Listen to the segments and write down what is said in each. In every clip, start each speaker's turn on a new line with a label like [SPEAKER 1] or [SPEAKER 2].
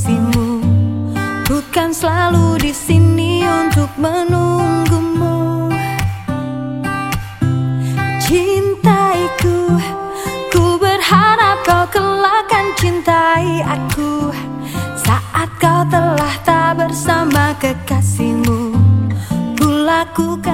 [SPEAKER 1] kasihmu. Bukan selalu di sini untuk menunggumu. Cintaiku Ku berharap kau kelak kan cintai aku. Saat kau telah tak bersama kekasihmu Kulakukan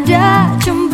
[SPEAKER 1] ada cuma